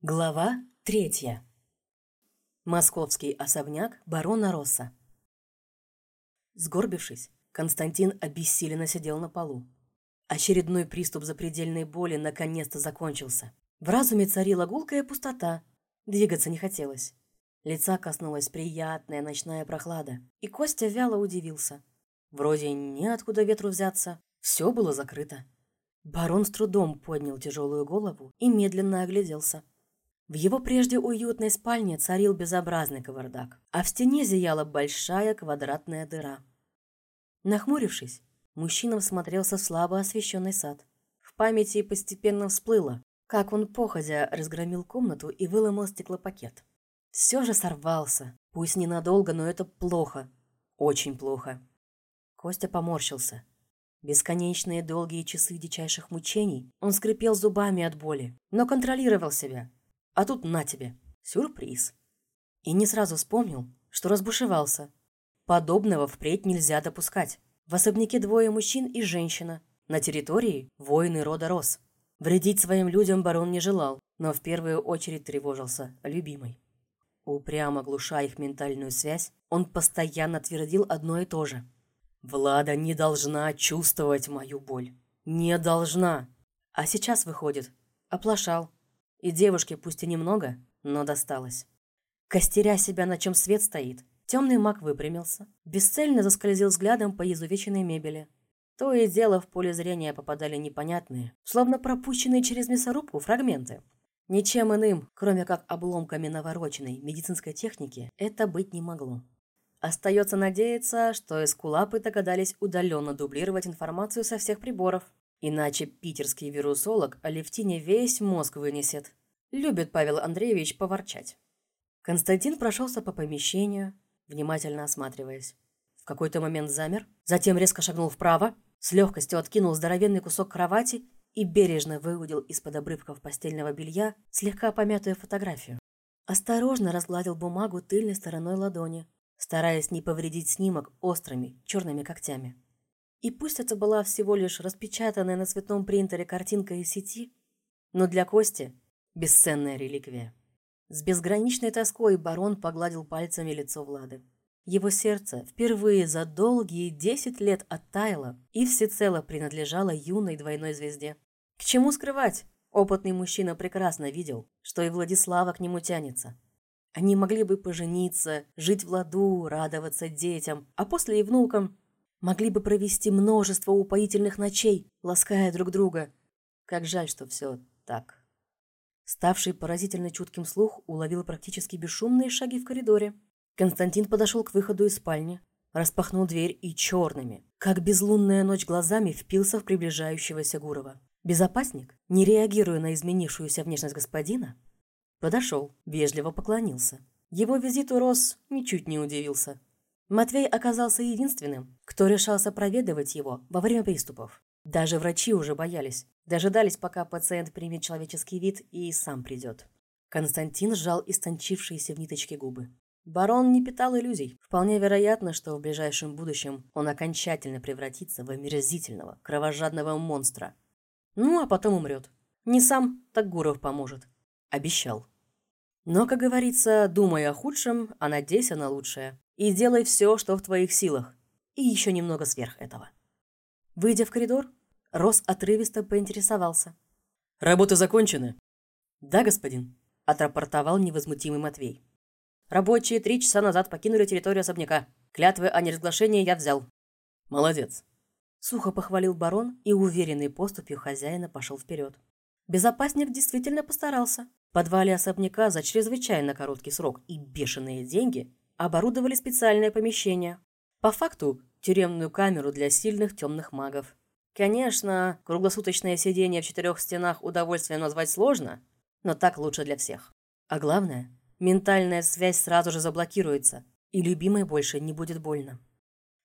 Глава третья. Московский особняк барона Росса. Сгорбившись, Константин обессиленно сидел на полу. Очередной приступ запредельной боли наконец-то закончился. В разуме царила гулкая пустота. Двигаться не хотелось. Лица коснулась приятная ночная прохлада, и Костя вяло удивился. Вроде неоткуда ветру взяться, все было закрыто. Барон с трудом поднял тяжелую голову и медленно огляделся. В его прежде уютной спальне царил безобразный кавардак, а в стене зияла большая квадратная дыра. Нахмурившись, мужчина всмотрелся в слабо освещенный сад. В памяти постепенно всплыло, как он походя разгромил комнату и выломал стеклопакет. Все же сорвался, пусть ненадолго, но это плохо, очень плохо. Костя поморщился. Бесконечные долгие часы дичайших мучений он скрипел зубами от боли, но контролировал себя – а тут на тебе. Сюрприз. И не сразу вспомнил, что разбушевался. Подобного впредь нельзя допускать. В особняке двое мужчин и женщина. На территории воины рода Рос. Вредить своим людям барон не желал, но в первую очередь тревожился любимой. Упрямо глуша их ментальную связь, он постоянно твердил одно и то же. «Влада не должна чувствовать мою боль. Не должна!» А сейчас выходит. Оплошал, и девушке, пусть и немного, но досталось. Костеря себя, на чем свет стоит, темный маг выпрямился, бесцельно заскользил взглядом по изувеченной мебели. То и дело в поле зрения попадали непонятные, словно пропущенные через мясорубку фрагменты. Ничем иным, кроме как обломками навороченной медицинской техники, это быть не могло. Остается надеяться, что эскулапы догадались удаленно дублировать информацию со всех приборов, Иначе питерский вирусолог Алевтине весь мозг вынесет. Любит Павел Андреевич поворчать. Константин прошелся по помещению, внимательно осматриваясь. В какой-то момент замер, затем резко шагнул вправо, с легкостью откинул здоровенный кусок кровати и бережно выудил из-под обрывков постельного белья слегка помятую фотографию. Осторожно разгладил бумагу тыльной стороной ладони, стараясь не повредить снимок острыми черными когтями. И пусть это была всего лишь распечатанная на цветном принтере картинка из сети, но для Кости бесценная реликвия. С безграничной тоской барон погладил пальцами лицо Влады. Его сердце впервые за долгие десять лет оттаяло и всецело принадлежало юной двойной звезде. К чему скрывать? Опытный мужчина прекрасно видел, что и Владислава к нему тянется. Они могли бы пожениться, жить в ладу, радоваться детям, а после и внукам, Могли бы провести множество упоительных ночей, лаская друг друга. Как жаль, что все так. Ставший поразительно чутким слух уловил практически бесшумные шаги в коридоре. Константин подошел к выходу из спальни, распахнул дверь и черными, как безлунная ночь глазами, впился в приближающегося Гурова. Безопасник, не реагируя на изменившуюся внешность господина, подошел, вежливо поклонился. Его визиту Рос ничуть не удивился. Матвей оказался единственным, кто решался проведывать его во время приступов. Даже врачи уже боялись, дожидались, пока пациент примет человеческий вид и сам придет. Константин сжал истончившиеся в ниточке губы. Барон не питал иллюзий. Вполне вероятно, что в ближайшем будущем он окончательно превратится в омерзительного, кровожадного монстра. Ну, а потом умрет. Не сам, так Гуров поможет. Обещал. Но, как говорится, думай о худшем, а надейся на лучшее и делай все, что в твоих силах, и еще немного сверх этого». Выйдя в коридор, Рос отрывисто поинтересовался. «Работы закончены?» «Да, господин», – отрапортовал невозмутимый Матвей. «Рабочие три часа назад покинули территорию особняка. Клятвы о неразглашении я взял». «Молодец», – сухо похвалил барон и уверенной поступью хозяина пошел вперед. Безопасник действительно постарался. Подвале особняка за чрезвычайно короткий срок и бешеные деньги оборудовали специальное помещение. По факту, тюремную камеру для сильных темных магов. Конечно, круглосуточное сидение в четырех стенах удовольствием назвать сложно, но так лучше для всех. А главное, ментальная связь сразу же заблокируется, и любимой больше не будет больно.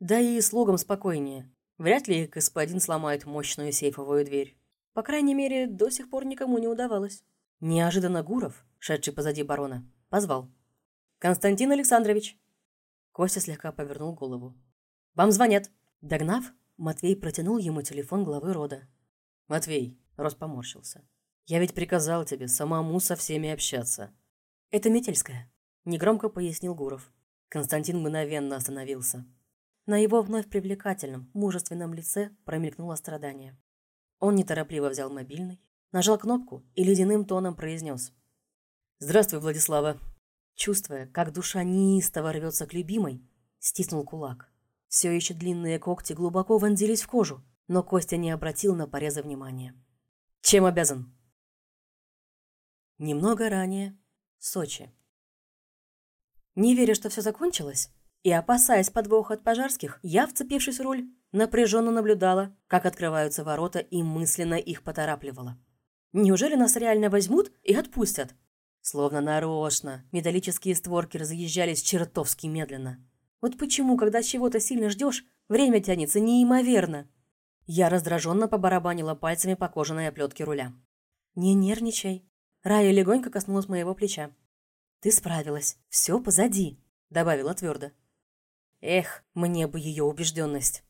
Да и слугам спокойнее. Вряд ли господин сломает мощную сейфовую дверь. По крайней мере, до сих пор никому не удавалось. Неожиданно Гуров, шедший позади барона, позвал. «Константин Александрович!» Костя слегка повернул голову. «Вам звонят!» Догнав, Матвей протянул ему телефон главы рода. «Матвей!» – Рос поморщился. Я ведь приказал тебе самому со всеми общаться. Это Метельская, негромко пояснил Гуров. Константин мгновенно остановился. На его вновь привлекательном, мужественном лице промелькнуло страдание. Он неторопливо взял мобильный, нажал кнопку и ледяным тоном произнес. «Здравствуй, Владислава». Чувствуя, как душа неистово рвется к любимой, стиснул кулак. Все еще длинные когти глубоко вонзились в кожу, но Костя не обратил на порезы внимания. «Чем обязан?» Немного ранее. Сочи. Не веря, что все закончилось, и опасаясь подвоха от пожарских, я, вцепившись в руль, напряженно наблюдала, как открываются ворота и мысленно их поторапливала. Неужели нас реально возьмут и отпустят? Словно нарочно, металлические створки разъезжались чертовски медленно. Вот почему, когда чего-то сильно ждешь, время тянется неимоверно. Я раздраженно побарабанила пальцами по кожаной оплетке руля. «Не нервничай». Рая легонько коснулась моего плеча. «Ты справилась. Все позади», — добавила твердо. Эх, мне бы ее убежденность.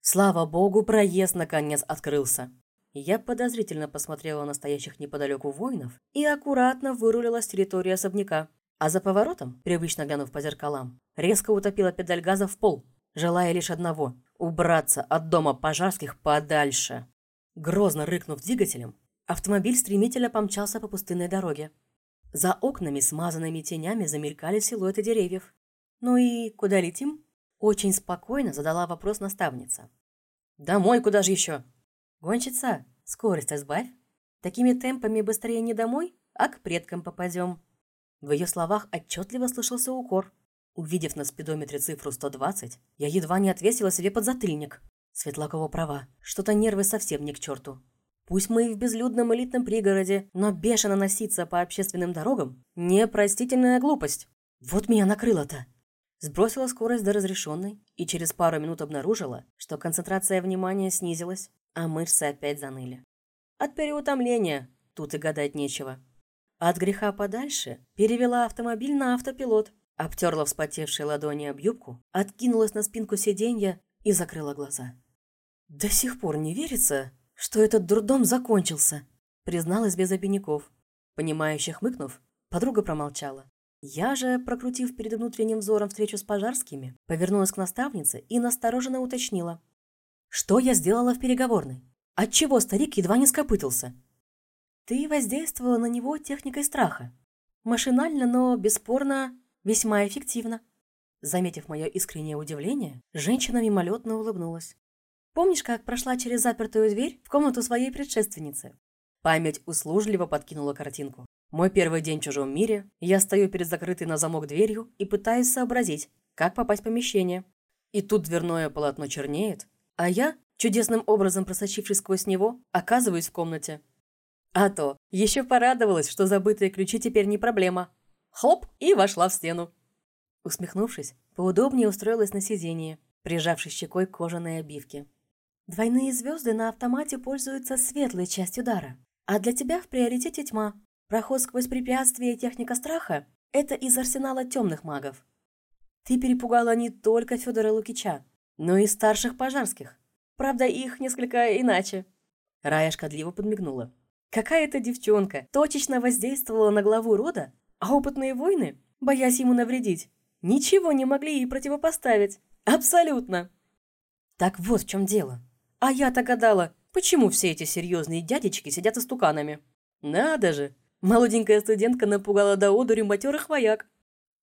Слава богу, проезд наконец открылся. Я подозрительно посмотрела на стоящих неподалеку воинов и аккуратно вырулила с территории особняка. А за поворотом, привычно глянув по зеркалам, резко утопила педаль газа в пол, желая лишь одного – убраться от дома пожарских подальше. Грозно рыкнув двигателем, автомобиль стремительно помчался по пустынной дороге. За окнами, смазанными тенями, замелькали силуэты деревьев. «Ну и куда летим?» Очень спокойно задала вопрос наставница. «Домой куда же еще?» «Гонщица, скорость избавь. Такими темпами быстрее не домой, а к предкам попадем». В ее словах отчетливо слышался укор. Увидев на спидометре цифру 120, я едва не отвесила себе подзатыльник. Светлакова права, что-то нервы совсем не к черту. Пусть мы и в безлюдном элитном пригороде, но бешено носиться по общественным дорогам – непростительная глупость. Вот меня накрыло-то. Сбросила скорость до разрешенной и через пару минут обнаружила, что концентрация внимания снизилась, а мышцы опять заныли. От переутомления тут и гадать нечего. От греха подальше перевела автомобиль на автопилот, обтерла вспотевшие ладони об юбку, откинулась на спинку сиденья и закрыла глаза. До сих пор не верится, что этот дурдом закончился, призналась без обиняков. Понимающе хмыкнув, подруга промолчала. Я же, прокрутив перед внутренним взором встречу с пожарскими, повернулась к наставнице и настороженно уточнила. Что я сделала в переговорной? Отчего старик едва не скопытался? Ты воздействовала на него техникой страха. Машинально, но, бесспорно, весьма эффективно. Заметив мое искреннее удивление, женщина мимолетно улыбнулась. Помнишь, как прошла через запертую дверь в комнату своей предшественницы? Память услужливо подкинула картинку. Мой первый день в чужом мире, я стою перед закрытой на замок дверью и пытаюсь сообразить, как попасть в помещение. И тут дверное полотно чернеет, а я, чудесным образом просочившись сквозь него, оказываюсь в комнате. А то, еще порадовалась, что забытые ключи теперь не проблема. Хлоп, и вошла в стену. Усмехнувшись, поудобнее устроилась на сиденье, прижавшись щекой к кожаной обивке. Двойные звезды на автомате пользуются светлой частью дара, а для тебя в приоритете тьма. Проход сквозь препятствия и техника страха – это из арсенала темных магов. Ты перепугала не только Федора Лукича, но и старших пожарских. Правда, их несколько иначе. Рая шкодливо подмигнула. Какая-то девчонка точечно воздействовала на главу рода, а опытные воины, боясь ему навредить, ничего не могли ей противопоставить. Абсолютно. Так вот в чем дело. А я-то гадала, почему все эти серьезные дядечки сидят истуканами? Надо же! Молоденькая студентка напугала до одури матерых вояк.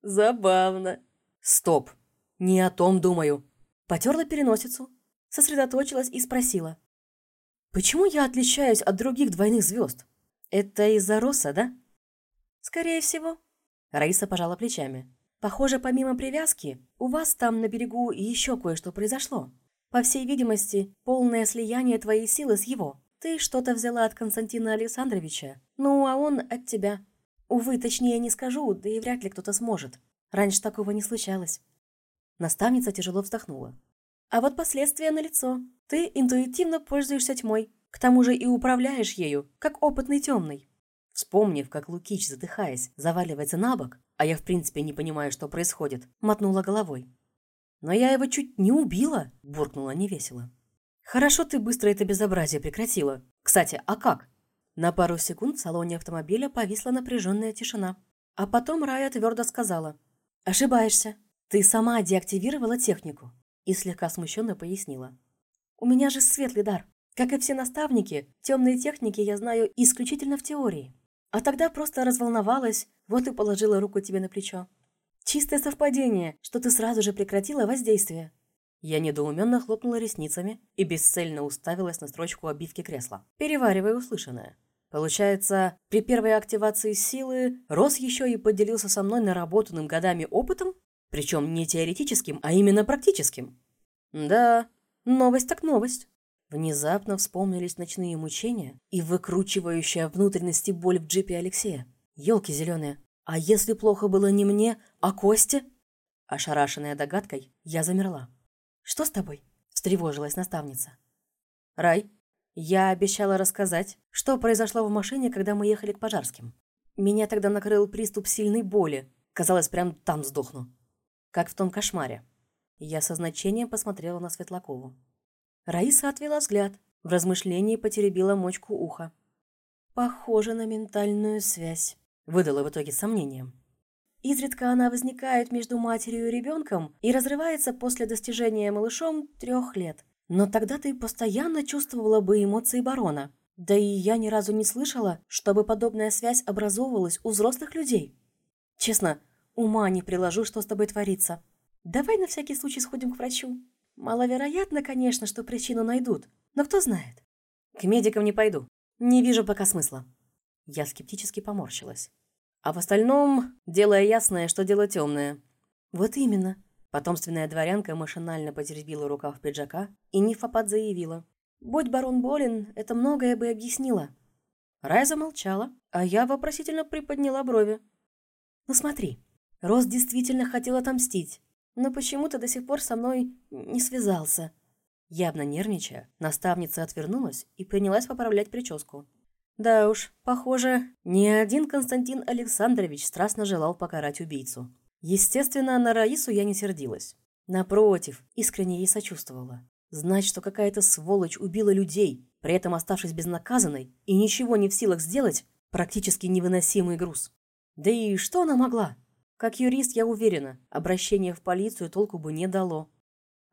Забавно. Стоп. Не о том думаю. Потерла переносицу, сосредоточилась и спросила. Почему я отличаюсь от других двойных звезд? Это из-за роса, да? Скорее всего. Раиса пожала плечами. Похоже, помимо привязки, у вас там на берегу еще кое-что произошло. По всей видимости, полное слияние твоей силы с его. Ты что-то взяла от Константина Александровича, ну а он от тебя. Увы, точнее не скажу, да и вряд ли кто-то сможет. Раньше такого не случалось. Наставница тяжело вздохнула. А вот последствия налицо. Ты интуитивно пользуешься тьмой. К тому же и управляешь ею, как опытный темный. Вспомнив, как Лукич, задыхаясь, заваливается на бок, а я в принципе не понимаю, что происходит, мотнула головой. «Но я его чуть не убила!» – буркнула невесело. «Хорошо ты быстро это безобразие прекратила. Кстати, а как?» На пару секунд в салоне автомобиля повисла напряженная тишина. А потом Рая твердо сказала. «Ошибаешься. Ты сама деактивировала технику». И слегка смущенно пояснила. «У меня же светлый дар. Как и все наставники, темные техники я знаю исключительно в теории. А тогда просто разволновалась, вот и положила руку тебе на плечо. Чистое совпадение, что ты сразу же прекратила воздействие». Я недоуменно хлопнула ресницами и бесцельно уставилась на строчку обивки кресла, переваривая услышанное. Получается, при первой активации силы Рос еще и поделился со мной наработанным годами опытом? Причем не теоретическим, а именно практическим. Да, новость так новость. Внезапно вспомнились ночные мучения и выкручивающая внутренности боль в джипе Алексея. Елки зеленые. А если плохо было не мне, а Косте? Ошарашенная догадкой, я замерла. «Что с тобой?» – встревожилась наставница. «Рай, я обещала рассказать, что произошло в машине, когда мы ехали к Пожарским. Меня тогда накрыл приступ сильной боли. Казалось, прям там сдохну. Как в том кошмаре. Я со значением посмотрела на Светлакову. Раиса отвела взгляд, в размышлении потеребила мочку уха. «Похоже на ментальную связь», – выдала в итоге сомнением. Изредка она возникает между матерью и ребенком и разрывается после достижения малышом трех лет. Но тогда ты постоянно чувствовала бы эмоции барона. Да и я ни разу не слышала, чтобы подобная связь образовывалась у взрослых людей. Честно, ума не приложу, что с тобой творится. Давай на всякий случай сходим к врачу. Маловероятно, конечно, что причину найдут, но кто знает. К медикам не пойду. Не вижу пока смысла. Я скептически поморщилась. А в остальном, делая ясное, что дело темное. Вот именно. Потомственная дворянка машинально потеребила рукав пиджака, и Нифопад заявила. «Будь барон болен, это многое бы объяснило». Рай замолчала, а я вопросительно приподняла брови. «Ну смотри, Рос действительно хотел отомстить, но почему-то до сих пор со мной не связался». Явно нервничая, наставница отвернулась и принялась поправлять прическу. Да уж, похоже, ни один Константин Александрович страстно желал покарать убийцу. Естественно, на Раису я не сердилась. Напротив, искренне ей сочувствовала. Знать, что какая-то сволочь убила людей, при этом оставшись безнаказанной и ничего не в силах сделать, практически невыносимый груз. Да и что она могла? Как юрист, я уверена, обращение в полицию толку бы не дало.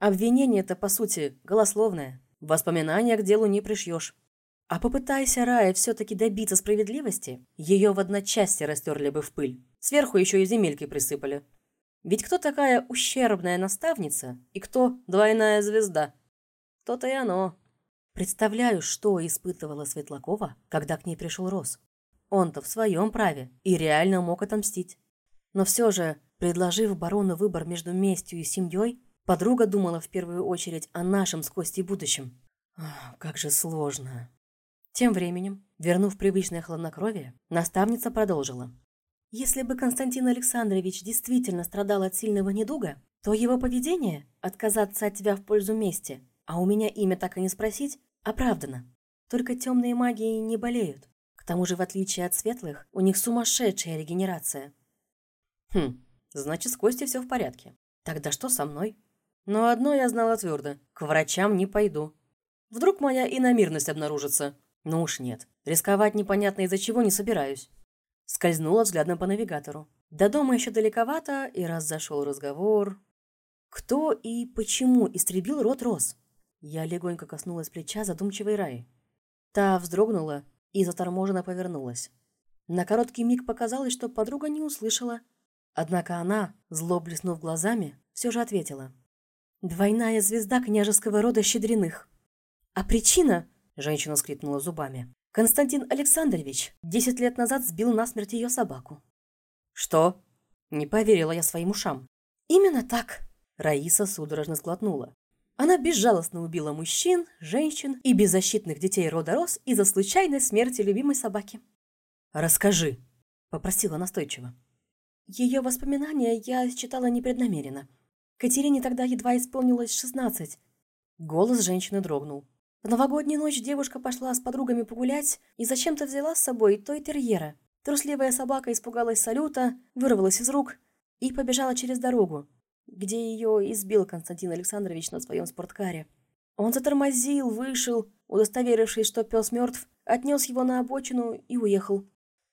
Обвинение-то, по сути, голословное. Воспоминания к делу не пришьешь. А попытайся Рая все-таки добиться справедливости, ее в одночасье растерли бы в пыль. Сверху еще и земельки присыпали. Ведь кто такая ущербная наставница и кто двойная звезда? То-то и оно. Представляю, что испытывала Светлакова, когда к ней пришел Рос. Он-то в своем праве и реально мог отомстить. Но все же, предложив барону выбор между местью и семьей, подруга думала в первую очередь о нашем с Костей будущем. Ах, как же сложно. Тем временем, вернув привычное хладнокровие, наставница продолжила. Если бы Константин Александрович действительно страдал от сильного недуга, то его поведение – отказаться от тебя в пользу мести, а у меня имя так и не спросить – оправдано. Только темные магии не болеют. К тому же, в отличие от светлых, у них сумасшедшая регенерация. Хм, значит, с Костей все в порядке. Тогда что со мной? Но одно я знала твердо – к врачам не пойду. Вдруг моя иномирность обнаружится – ну уж нет. Рисковать непонятно из-за чего не собираюсь. Скользнула взглядом по навигатору. До дома еще далековато, и раз зашел разговор... Кто и почему истребил рот роз? Я легонько коснулась плеча задумчивой Раи. Та вздрогнула и заторможенно повернулась. На короткий миг показалось, что подруга не услышала. Однако она, зло блеснув глазами, все же ответила. «Двойная звезда княжеского рода Щедриных. А причина Женщина скрипнула зубами. «Константин Александрович десять лет назад сбил насмерть ее собаку». «Что?» Не поверила я своим ушам. «Именно так!» Раиса судорожно сглотнула. Она безжалостно убила мужчин, женщин и беззащитных детей рода Рос из-за случайной смерти любимой собаки. «Расскажи», — попросила настойчиво. Ее воспоминания я читала непреднамеренно. Катерине тогда едва исполнилось шестнадцать. Голос женщины дрогнул. В новогоднюю ночь девушка пошла с подругами погулять и зачем-то взяла с собой той терьера. Трусливая собака испугалась салюта, вырвалась из рук и побежала через дорогу, где ее избил Константин Александрович на своем спорткаре. Он затормозил, вышел, удостоверившись, что пес мертв, отнес его на обочину и уехал.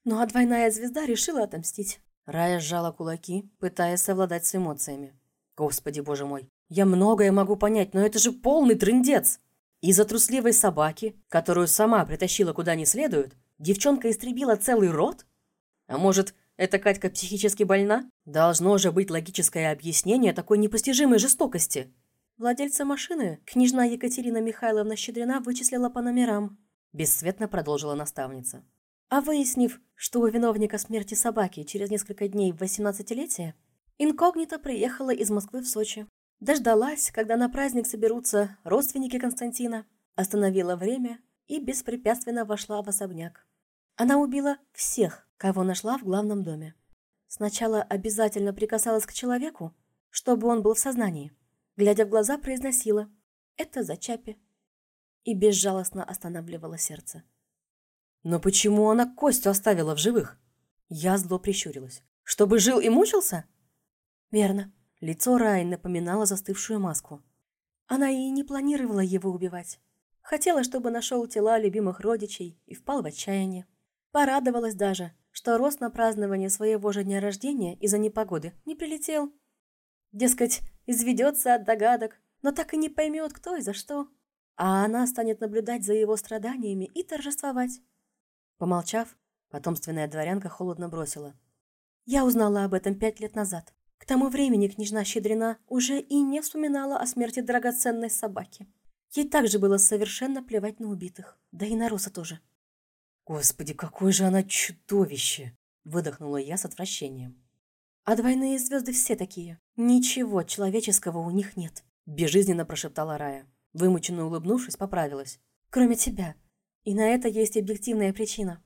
Ну а двойная звезда решила отомстить. Рая сжала кулаки, пытаясь совладать с эмоциями. Господи, боже мой, я многое могу понять, но это же полный трындец. Из-за трусливой собаки, которую сама притащила куда не следует, девчонка истребила целый род? А может, эта Катька психически больна? Должно же быть логическое объяснение такой непостижимой жестокости. Владельца машины княжна Екатерина Михайловна Щедрина вычислила по номерам. Бесцветно продолжила наставница. А выяснив, что у виновника смерти собаки через несколько дней в 18-летие, инкогнито приехала из Москвы в Сочи. Дождалась, когда на праздник соберутся родственники Константина, остановила время и беспрепятственно вошла в особняк. Она убила всех, кого нашла в главном доме. Сначала обязательно прикасалась к человеку, чтобы он был в сознании глядя в глаза, произносила «Это за Чапи» и безжалостно останавливала сердце. «Но почему она Костю оставила в живых?» Я зло прищурилась. «Чтобы жил и мучился?» «Верно». Лицо Раи напоминало застывшую маску. Она и не планировала его убивать. Хотела, чтобы нашел тела любимых родичей и впал в отчаяние. Порадовалась даже, что рост на празднование своего же дня рождения из-за непогоды не прилетел. Дескать, изведется от догадок, но так и не поймет, кто и за что. А она станет наблюдать за его страданиями и торжествовать. Помолчав, потомственная дворянка холодно бросила. Я узнала об этом пять лет назад. К тому времени княжна Щедрина уже и не вспоминала о смерти драгоценной собаки. Ей также было совершенно плевать на убитых, да и на Роса тоже. «Господи, какое же она чудовище!» – выдохнула я с отвращением. А двойные звезды все такие. Ничего человеческого у них нет. Безжизненно прошептала Рая. Вымученно улыбнувшись, поправилась. Кроме тебя. И на это есть объективная причина.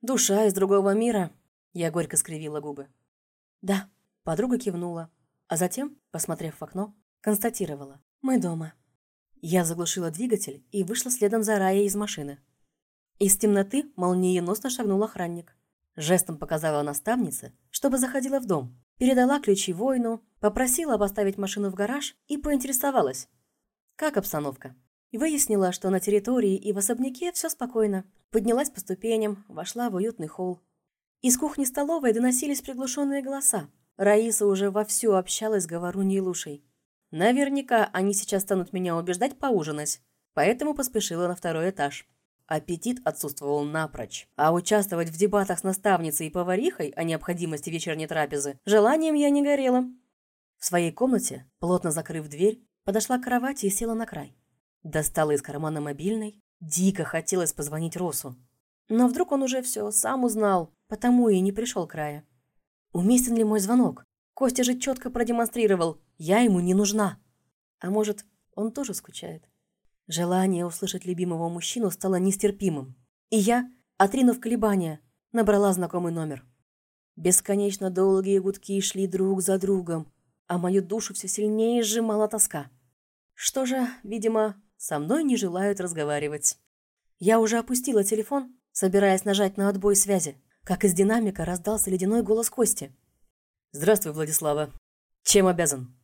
Душа из другого мира. Я горько скривила губы. Да. Подруга кивнула. А затем, посмотрев в окно, констатировала. Мы дома. Я заглушила двигатель и вышла следом за Раей из машины. Из темноты молниеносно шагнул охранник. Жестом показала наставнице, чтобы заходила в дом. Передала ключи воину, попросила поставить машину в гараж и поинтересовалась. Как обстановка? Выяснила, что на территории и в особняке все спокойно. Поднялась по ступеням, вошла в уютный холл. Из кухни-столовой доносились приглушенные голоса. Раиса уже вовсю общалась с говоруньей Лушей. Наверняка они сейчас станут меня убеждать поужинать, поэтому поспешила на второй этаж. Аппетит отсутствовал напрочь. А участвовать в дебатах с наставницей и поварихой о необходимости вечерней трапезы желанием я не горела. В своей комнате, плотно закрыв дверь, подошла к кровати и села на край. Достала из кармана мобильный. Дико хотелось позвонить Росу. Но вдруг он уже все сам узнал, потому и не пришел к края. Уместен ли мой звонок? Костя же четко продемонстрировал, я ему не нужна. А может, он тоже скучает? Желание услышать любимого мужчину стало нестерпимым. И я, отринув колебания, набрала знакомый номер. Бесконечно долгие гудки шли друг за другом, а мою душу все сильнее сжимала тоска. Что же, видимо, со мной не желают разговаривать. Я уже опустила телефон, собираясь нажать на отбой связи, как из динамика раздался ледяной голос Кости. «Здравствуй, Владислава. Чем обязан?»